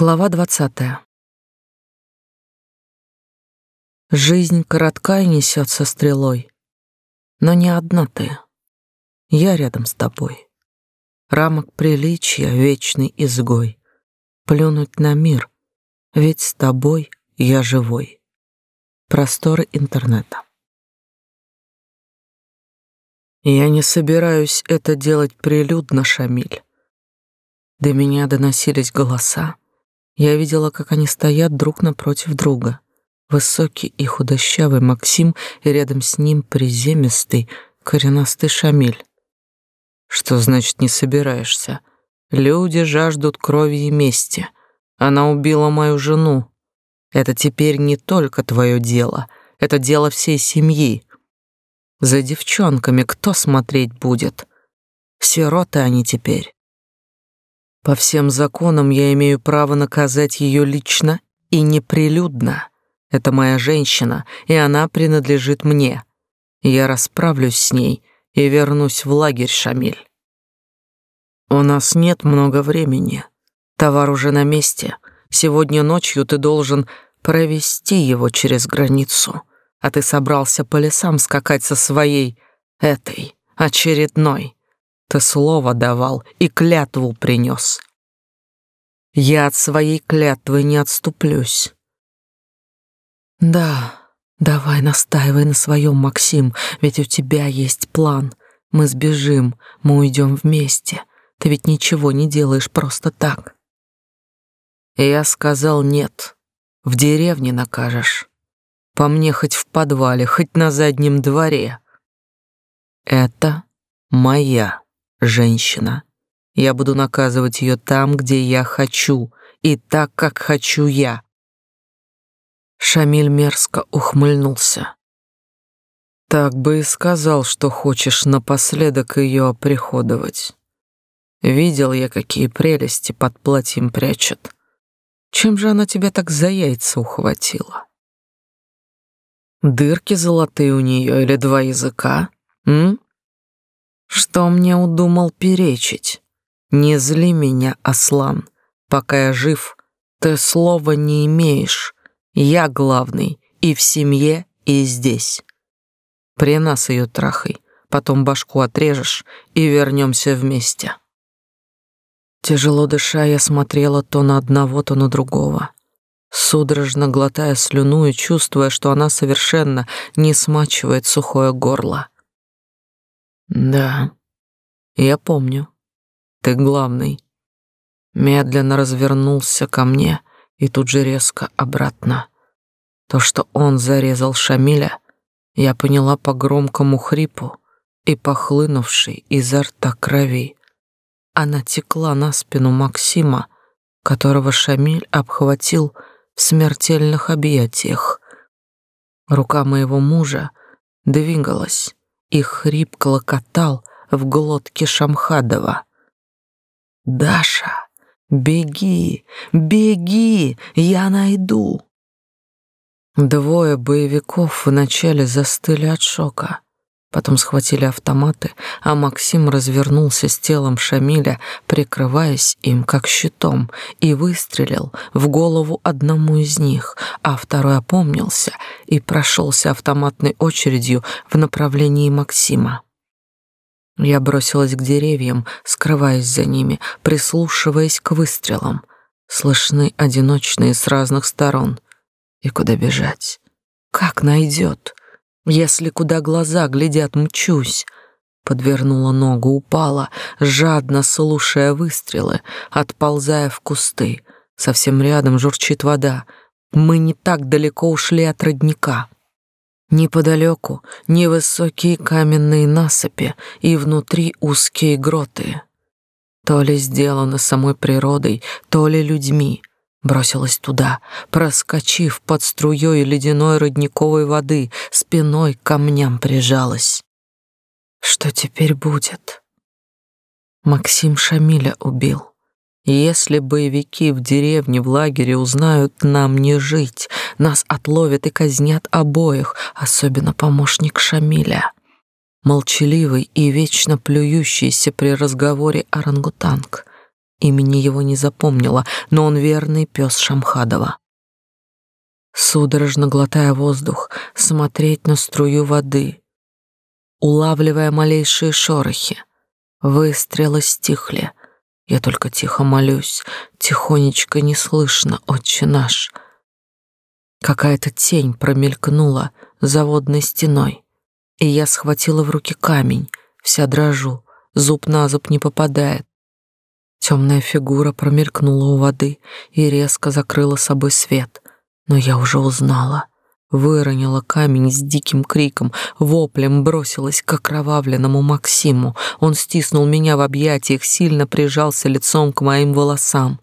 Глава двадцатая. Жизнь коротка и несется стрелой, но не одна ты. Я рядом с тобой. Рамок приличия вечный изгой. Плюнуть на мир, ведь с тобой я живой. Просторы интернета. Я не собираюсь это делать прилюдно, Шамиль. До меня доносились голоса. Я видела, как они стоят друг напротив друга. Высокий и худощавый Максим, и рядом с ним приземистый, коренастый Шамиль. Что значит не собираешься? Люди жаждут крови и мести. Она убила мою жену. Это теперь не только твое дело, это дело всей семьи. За девчонками кто смотреть будет? Сироты они теперь. По всем законам я имею право наказать ее лично и неприлюдно. Это моя женщина, и она принадлежит мне. Я расправлюсь с ней и вернусь в лагерь, Шамиль. У нас нет много времени. Товар уже на месте. Сегодня ночью ты должен провести его через границу. А ты собрался по лесам скакать со своей этой очередной. Ты слово давал и клятву принес. Я от своей клятвы не отступлюсь. Да, давай настаивай на своем, Максим, ведь у тебя есть план. Мы сбежим, мы уйдем вместе. Ты ведь ничего не делаешь просто так. Я сказал нет. В деревне накажешь. По мне хоть в подвале, хоть на заднем дворе. Это моя женщина. Я буду наказывать ее там, где я хочу, и так, как хочу я. Шамиль мерзко ухмыльнулся. Так бы и сказал, что хочешь напоследок ее оприходовать. Видел я, какие прелести под платьем прячет. Чем же она тебя так за яйца ухватила? Дырки золотые у нее или два языка? М? Что мне удумал перечить? Не зли меня, Аслан. Пока я жив, ты слова не имеешь. Я главный и в семье, и здесь. При нас ее трахай, потом башку отрежешь и вернемся вместе. Тяжело дыша, я смотрела то на одного, то на другого, судорожно глотая слюну и чувствуя, что она совершенно не смачивает сухое горло. Да, я помню. Ты главный. Медленно развернулся ко мне и тут же резко обратно. То, что он зарезал Шамиля, я поняла по громкому хрипу и похлынувшей изо рта крови. Она текла на спину Максима, которого Шамиль обхватил в смертельных объятиях. Рука моего мужа двигалась, и хрип клокотал в глотке Шамхадова. «Даша, беги, беги, я найду!» Двое боевиков вначале застыли от шока, потом схватили автоматы, а Максим развернулся с телом Шамиля, прикрываясь им как щитом, и выстрелил в голову одному из них, а второй опомнился и прошелся автоматной очередью в направлении Максима. Я бросилась к деревьям, скрываясь за ними, прислушиваясь к выстрелам. Слышны одиночные с разных сторон — и куда бежать? Как найдет? Если куда глаза глядят, мчусь. Подвернула ногу, упала, жадно слушая выстрелы, отползая в кусты. Совсем рядом журчит вода. Мы не так далеко ушли от родника. Неподалеку невысокие каменные насыпи и внутри узкие гроты. То ли сделано самой природой, то ли людьми. Бросилась туда, проскочив под струей ледяной родниковой воды, спиной к камням прижалась. Что теперь будет? Максим Шамиля убил. Если боевики в деревне в лагере узнают, нам не жить. Нас отловят и казнят обоих, особенно помощник Шамиля. Молчаливый и вечно плюющийся при разговоре орангутанг. Имени его не запомнила, но он верный пес Шамхадова. Судорожно глотая воздух, смотреть на струю воды, улавливая малейшие шорохи. Выстрелы стихли. Я только тихо молюсь, тихонечко не слышно, отче наш. Какая-то тень промелькнула за водной стеной, и я схватила в руки камень, вся дрожу, зуб на зуб не попадает. Темная фигура промелькнула у воды и резко закрыла собой свет, но я уже узнала — выронила камень с диким криком, воплем бросилась к окровавленному Максиму. Он стиснул меня в объятиях, сильно прижался лицом к моим волосам.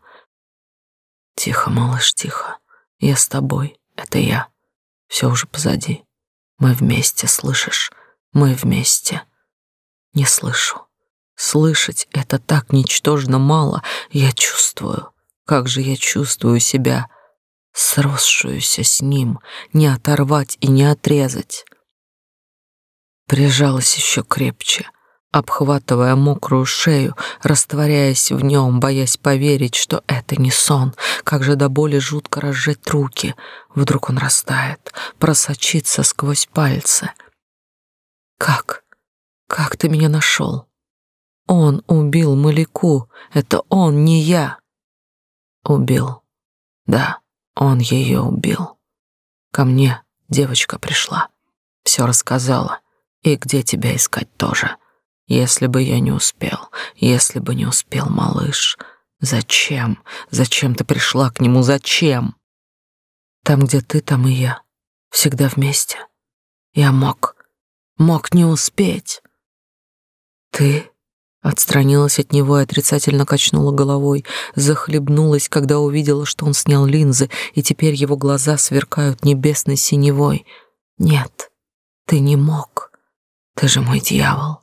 «Тихо, малыш, тихо. Я с тобой. Это я. Все уже позади. Мы вместе, слышишь? Мы вместе». «Не слышу. Слышать это так ничтожно мало. Я чувствую. Как же я чувствую себя сросшуюся с ним, не оторвать и не отрезать. Прижалась еще крепче, обхватывая мокрую шею, растворяясь в нем, боясь поверить, что это не сон. Как же до боли жутко разжать руки. Вдруг он растает, просочится сквозь пальцы. Как? Как ты меня нашел? Он убил Маляку. Это он, не я. Убил. Да. Он ее убил. Ко мне девочка пришла, все рассказала, и где тебя искать тоже. Если бы я не успел, если бы не успел, малыш, зачем? Зачем ты пришла к нему? Зачем? Там, где ты, там и я, всегда вместе. Я мог, мог не успеть. Ты Отстранилась от него и отрицательно качнула головой, захлебнулась, когда увидела, что он снял линзы, и теперь его глаза сверкают небесной синевой. Нет, ты не мог. Ты же мой дьявол.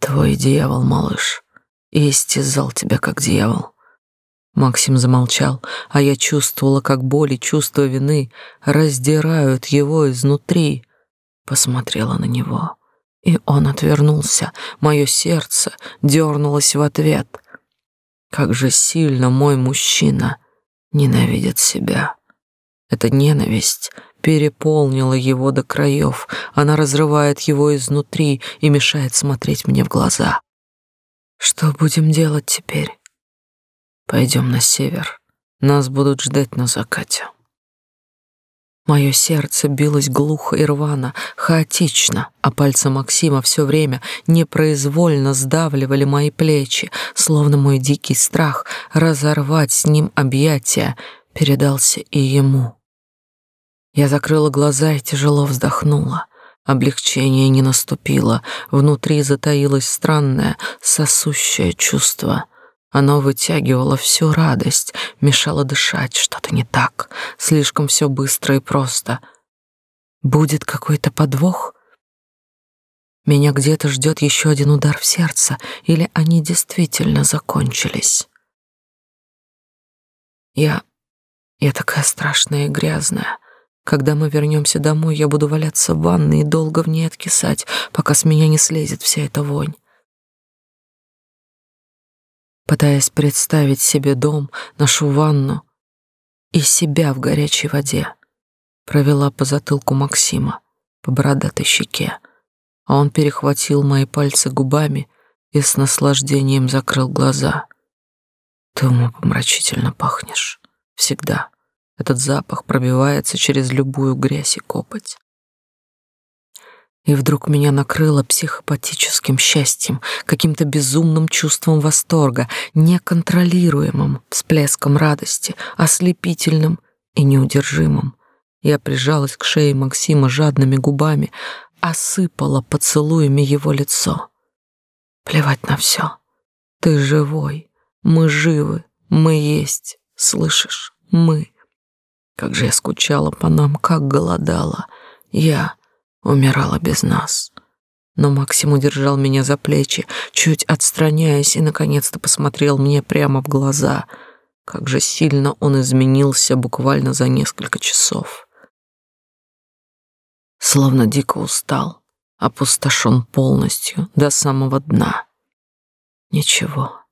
Твой дьявол, малыш, и истязал тебя как дьявол. Максим замолчал, а я чувствовала, как боль и чувство вины раздирают его изнутри. Посмотрела на него. И он отвернулся. Мое сердце дернулось в ответ. Как же сильно мой мужчина ненавидит себя. Эта ненависть переполнила его до краев. Она разрывает его изнутри и мешает смотреть мне в глаза. Что будем делать теперь? Пойдем на север. Нас будут ждать на закате. Мое сердце билось глухо и рвано, хаотично, а пальцы Максима все время непроизвольно сдавливали мои плечи, словно мой дикий страх разорвать с ним объятия передался и ему. Я закрыла глаза и тяжело вздохнула. Облегчение не наступило, внутри затаилось странное, сосущее чувство — оно вытягивало всю радость, мешало дышать, что-то не так, слишком все быстро и просто. Будет какой-то подвох? Меня где-то ждет еще один удар в сердце, или они действительно закончились? Я... я такая страшная и грязная. Когда мы вернемся домой, я буду валяться в ванной и долго в ней откисать, пока с меня не слезет вся эта вонь пытаясь представить себе дом, нашу ванну и себя в горячей воде. Провела по затылку Максима, по бородатой щеке, а он перехватил мои пальцы губами и с наслаждением закрыл глаза. Ты умопомрачительно пахнешь. Всегда. Этот запах пробивается через любую грязь и копоть. И вдруг меня накрыло психопатическим счастьем, каким-то безумным чувством восторга, неконтролируемым всплеском радости, ослепительным и неудержимым. Я прижалась к шее Максима жадными губами, осыпала поцелуями его лицо. Плевать на все. Ты живой, мы живы, мы есть, слышишь, мы. Как же я скучала по нам, как голодала. Я умирала без нас. Но Максим удержал меня за плечи, чуть отстраняясь, и наконец-то посмотрел мне прямо в глаза. Как же сильно он изменился буквально за несколько часов. Словно дико устал, опустошен полностью до самого дна. Ничего,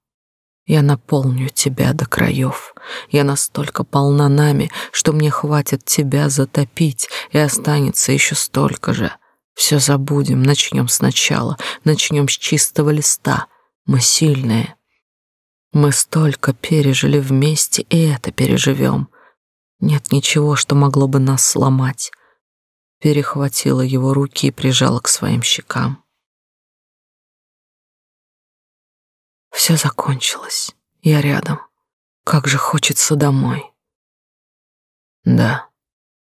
Я наполню тебя до краев. Я настолько полна нами, что мне хватит тебя затопить, и останется еще столько же. Все забудем, начнем сначала, начнем с чистого листа. Мы сильные. Мы столько пережили вместе, и это переживем. Нет ничего, что могло бы нас сломать. Перехватила его руки и прижала к своим щекам. Все закончилось. Я рядом. Как же хочется домой. Да,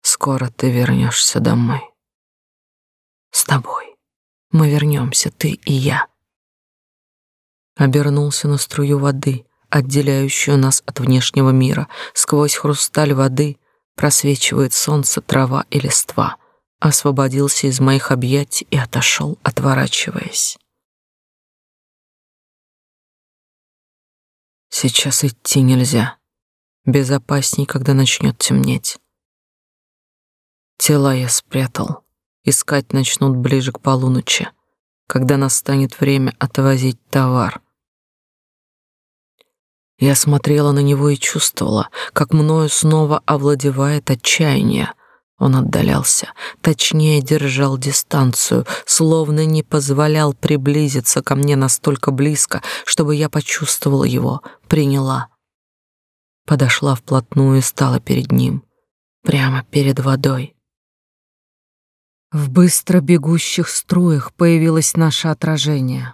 скоро ты вернешься домой. С тобой. Мы вернемся, ты и я. Обернулся на струю воды, отделяющую нас от внешнего мира. Сквозь хрусталь воды просвечивает солнце, трава и листва. Освободился из моих объятий и отошел, отворачиваясь. Сейчас идти нельзя. Безопасней, когда начнет темнеть. Тела я спрятал. Искать начнут ближе к полуночи, когда настанет время отвозить товар. Я смотрела на него и чувствовала, как мною снова овладевает отчаяние. Он отдалялся, точнее держал дистанцию, словно не позволял приблизиться ко мне настолько близко, чтобы я почувствовала его, приняла. Подошла вплотную и стала перед ним, прямо перед водой. В быстро бегущих струях появилось наше отражение.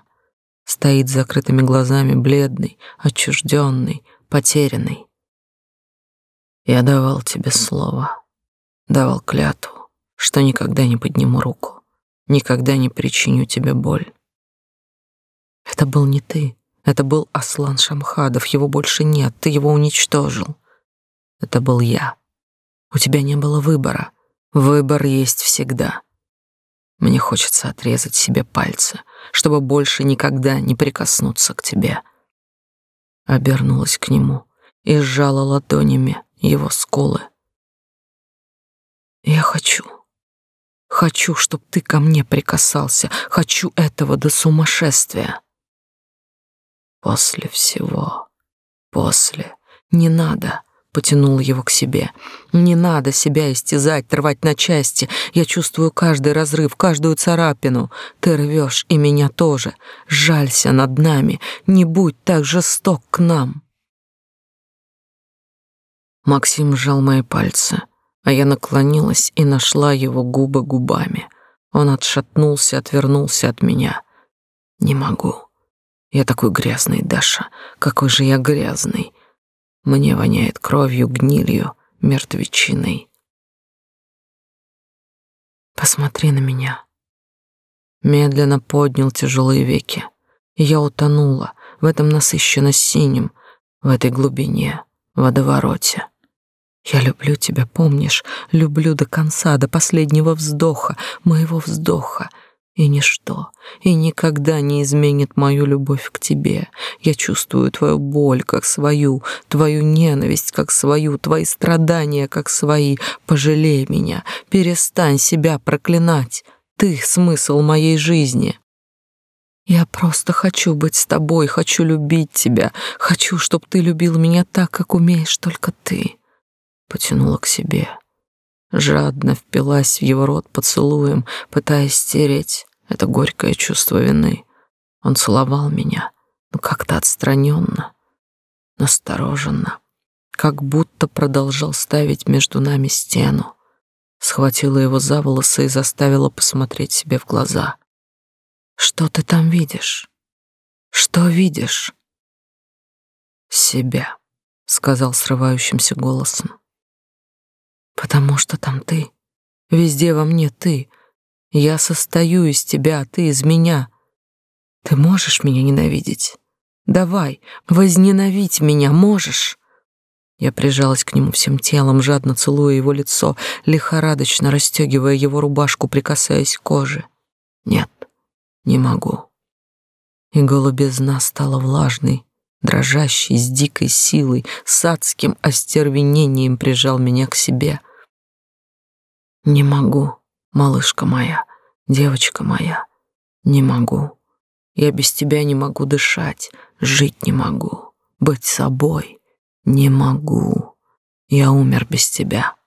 Стоит с закрытыми глазами, бледный, отчужденный, потерянный. Я давал тебе слово давал клятву, что никогда не подниму руку, никогда не причиню тебе боль. Это был не ты, это был Аслан Шамхадов, его больше нет, ты его уничтожил. Это был я. У тебя не было выбора. Выбор есть всегда. Мне хочется отрезать себе пальцы, чтобы больше никогда не прикоснуться к тебе. Обернулась к нему и сжала ладонями его скулы. Я хочу. Хочу, чтоб ты ко мне прикасался. Хочу этого до сумасшествия. После всего. После. Не надо. Потянул его к себе. Не надо себя истязать, рвать на части. Я чувствую каждый разрыв, каждую царапину. Ты рвешь, и меня тоже. Жалься над нами. Не будь так жесток к нам. Максим сжал мои пальцы а я наклонилась и нашла его губы губами. Он отшатнулся, отвернулся от меня. Не могу. Я такой грязный, Даша. Какой же я грязный. Мне воняет кровью, гнилью, мертвечиной. Посмотри на меня. Медленно поднял тяжелые веки. И я утонула в этом насыщенно синем, в этой глубине, водовороте. Я люблю тебя, помнишь? Люблю до конца, до последнего вздоха, моего вздоха. И ничто, и никогда не изменит мою любовь к тебе. Я чувствую твою боль как свою, твою ненависть как свою, твои страдания как свои. Пожалей меня, перестань себя проклинать. Ты — смысл моей жизни. Я просто хочу быть с тобой, хочу любить тебя, хочу, чтобы ты любил меня так, как умеешь только ты потянула к себе. Жадно впилась в его рот поцелуем, пытаясь стереть это горькое чувство вины. Он целовал меня, но как-то отстраненно, настороженно, как будто продолжал ставить между нами стену. Схватила его за волосы и заставила посмотреть себе в глаза. «Что ты там видишь? Что видишь?» «Себя», — сказал срывающимся голосом потому что там ты. Везде во мне ты. Я состою из тебя, а ты из меня. Ты можешь меня ненавидеть? Давай, возненавидь меня можешь?» Я прижалась к нему всем телом, жадно целуя его лицо, лихорадочно расстегивая его рубашку, прикасаясь к коже. «Нет, не могу». И голубизна стала влажной, дрожащей, с дикой силой, с адским остервенением прижал меня к себе. Не могу, малышка моя, девочка моя, не могу. Я без тебя не могу дышать, жить не могу. быть собой. Не могу. Я умер без тебя.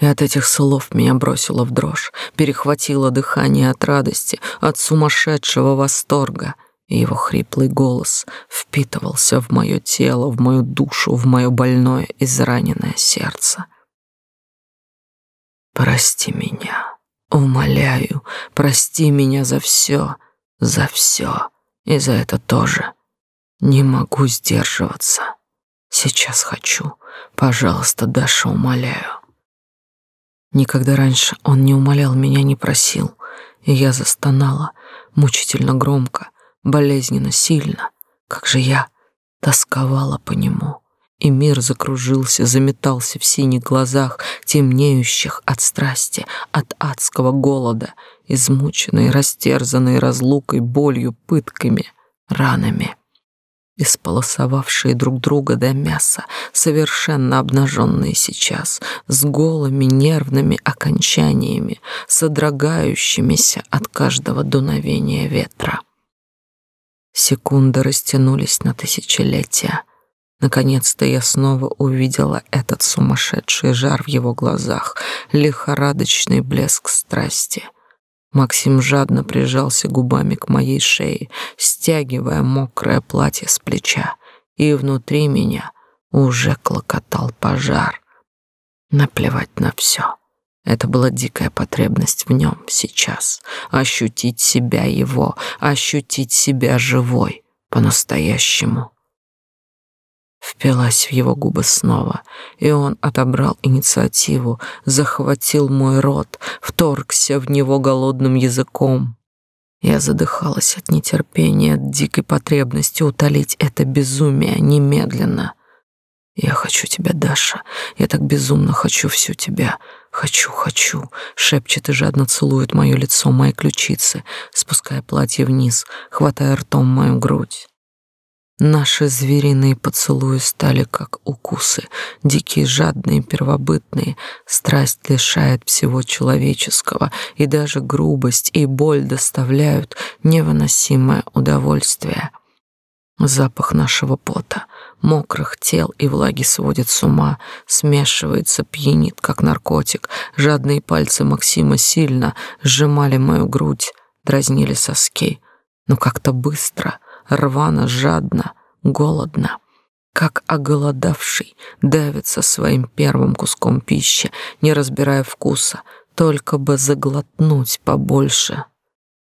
И от этих слов меня бросило в дрожь, перехватило дыхание от радости, от сумасшедшего восторга, и его хриплый голос впитывался в мое тело, в мою душу, в мое больное, израненное сердце. Прости меня, умоляю, прости меня за все, за все, и за это тоже. Не могу сдерживаться. Сейчас хочу. Пожалуйста, Даша, умоляю. Никогда раньше он не умолял меня, не просил, и я застонала, мучительно громко, болезненно сильно, как же я тосковала по нему. И мир закружился, заметался в синих глазах, темнеющих от страсти, от адского голода, измученной, растерзанной разлукой, болью, пытками, ранами исполосовавшие друг друга до мяса, совершенно обнаженные сейчас, с голыми нервными окончаниями, содрогающимися от каждого дуновения ветра. Секунды растянулись на тысячелетия. Наконец-то я снова увидела этот сумасшедший жар в его глазах, лихорадочный блеск страсти — Максим жадно прижался губами к моей шее, стягивая мокрое платье с плеча, и внутри меня уже клокотал пожар. Наплевать на все. Это была дикая потребность в нем сейчас. Ощутить себя его, ощутить себя живой, по-настоящему впилась в его губы снова, и он отобрал инициативу, захватил мой рот, вторгся в него голодным языком. Я задыхалась от нетерпения, от дикой потребности утолить это безумие немедленно. Я хочу тебя, Даша. Я так безумно хочу всю тебя. Хочу, хочу. Шепчет и жадно целует мое лицо, мои ключицы, спуская платье вниз, хватая ртом мою грудь. Наши звериные поцелуи стали как укусы, дикие, жадные, первобытные. Страсть лишает всего человеческого, и даже грубость и боль доставляют невыносимое удовольствие. Запах нашего пота, мокрых тел и влаги сводит с ума, смешивается, пьянит, как наркотик. Жадные пальцы Максима сильно сжимали мою грудь, дразнили соски, но как-то быстро — рвано, жадно, голодно, как оголодавший давится своим первым куском пищи, не разбирая вкуса, только бы заглотнуть побольше,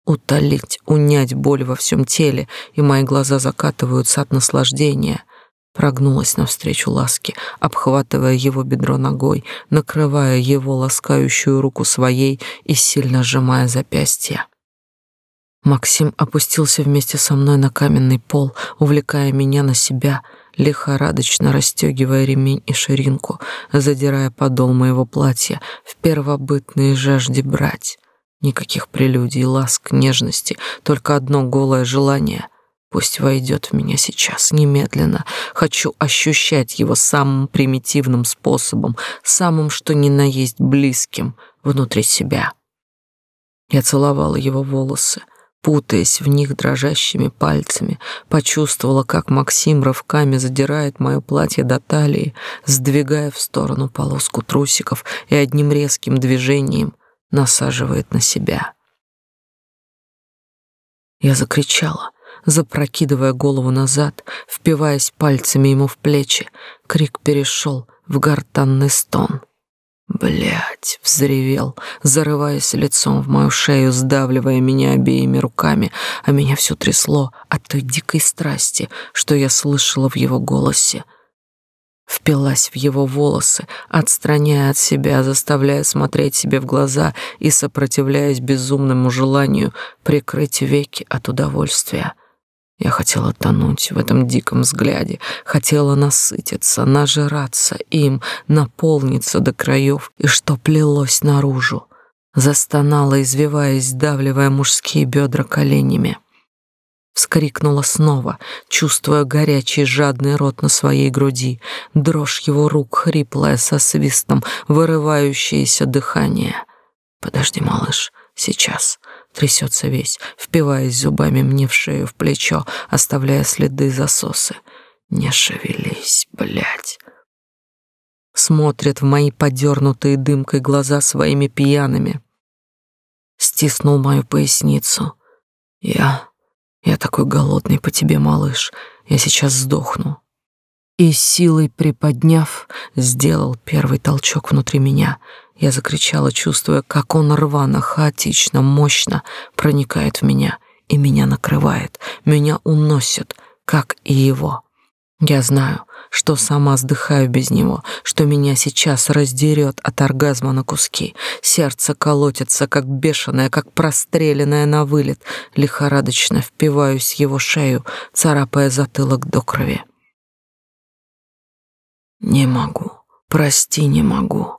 утолить, унять боль во всем теле, и мои глаза закатываются от наслаждения. Прогнулась навстречу ласке, обхватывая его бедро ногой, накрывая его ласкающую руку своей и сильно сжимая запястье. Максим опустился вместе со мной на каменный пол, увлекая меня на себя, лихорадочно расстегивая ремень и ширинку, задирая подол моего платья в первобытной жажде брать. Никаких прелюдий, ласк, нежности, только одно голое желание — Пусть войдет в меня сейчас, немедленно. Хочу ощущать его самым примитивным способом, самым что ни на есть близким, внутри себя. Я целовала его волосы, путаясь в них дрожащими пальцами, почувствовала, как Максим рывками задирает мое платье до талии, сдвигая в сторону полоску трусиков и одним резким движением насаживает на себя. Я закричала, запрокидывая голову назад, впиваясь пальцами ему в плечи. Крик перешел в гортанный стон. Блять, взревел, зарываясь лицом в мою шею, сдавливая меня обеими руками, а меня все трясло от той дикой страсти, что я слышала в его голосе. Впилась в его волосы, отстраняя от себя, заставляя смотреть себе в глаза и сопротивляясь безумному желанию прикрыть веки от удовольствия. Я хотела тонуть в этом диком взгляде, хотела насытиться, нажираться им, наполниться до краев, и что плелось наружу. Застонала, извиваясь, сдавливая мужские бедра коленями. Вскрикнула снова, чувствуя горячий жадный рот на своей груди, дрожь его рук, хриплая со свистом, вырывающееся дыхание. «Подожди, малыш, сейчас, трясется весь, впиваясь зубами мне в шею, в плечо, оставляя следы засосы. Не шевелись, блядь. Смотрит в мои подернутые дымкой глаза своими пьяными. Стиснул мою поясницу. Я... я такой голодный по тебе, малыш. Я сейчас сдохну и силой приподняв, сделал первый толчок внутри меня. Я закричала, чувствуя, как он рвано, хаотично, мощно проникает в меня и меня накрывает, меня уносит, как и его. Я знаю, что сама сдыхаю без него, что меня сейчас раздерет от оргазма на куски. Сердце колотится, как бешеное, как простреленное на вылет. Лихорадочно впиваюсь в его шею, царапая затылок до крови. «Не могу, прости, не могу», —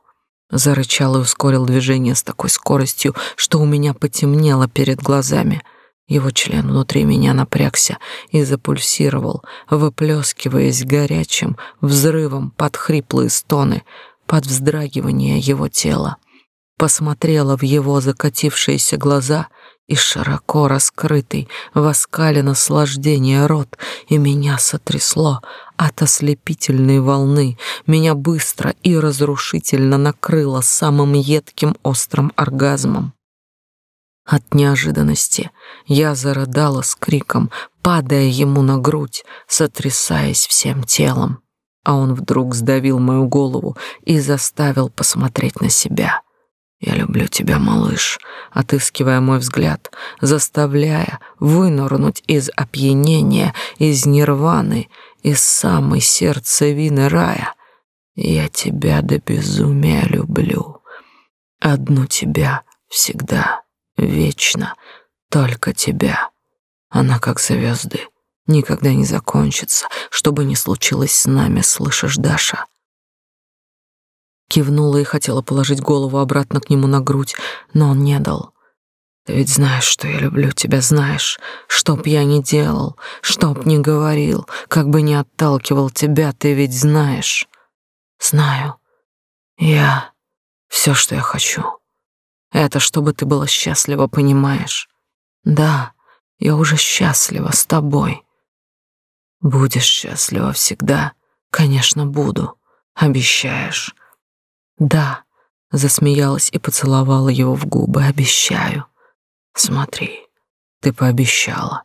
зарычал и ускорил движение с такой скоростью, что у меня потемнело перед глазами. Его член внутри меня напрягся и запульсировал, выплескиваясь горячим взрывом под хриплые стоны, под вздрагивание его тела. Посмотрела в его закатившиеся глаза — и широко раскрытый в оскале рот, и меня сотрясло от ослепительной волны, меня быстро и разрушительно накрыло самым едким острым оргазмом. От неожиданности я зарыдала с криком, падая ему на грудь, сотрясаясь всем телом. А он вдруг сдавил мою голову и заставил посмотреть на себя — я люблю тебя, малыш, отыскивая мой взгляд, заставляя вынырнуть из опьянения, из нирваны, из самой сердцевины рая. Я тебя до безумия люблю. Одну тебя всегда, вечно, только тебя. Она как звезды, никогда не закончится, что бы ни случилось с нами, слышишь, Даша? Кивнула и хотела положить голову обратно к нему на грудь, но он не дал. Ты ведь знаешь, что я люблю тебя, знаешь. Что б я ни делал, что б ни говорил, как бы ни отталкивал тебя, ты ведь знаешь. Знаю. Я все, что я хочу. Это чтобы ты была счастлива, понимаешь? Да, я уже счастлива с тобой. Будешь счастлива всегда. Конечно, буду. Обещаешь. Да, засмеялась и поцеловала его в губы, обещаю. Смотри, ты пообещала.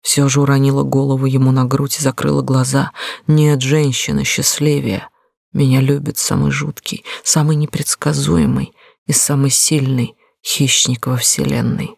Все же уронила голову ему на грудь и закрыла глаза. Нет женщины счастливее. Меня любит самый жуткий, самый непредсказуемый и самый сильный хищник во вселенной.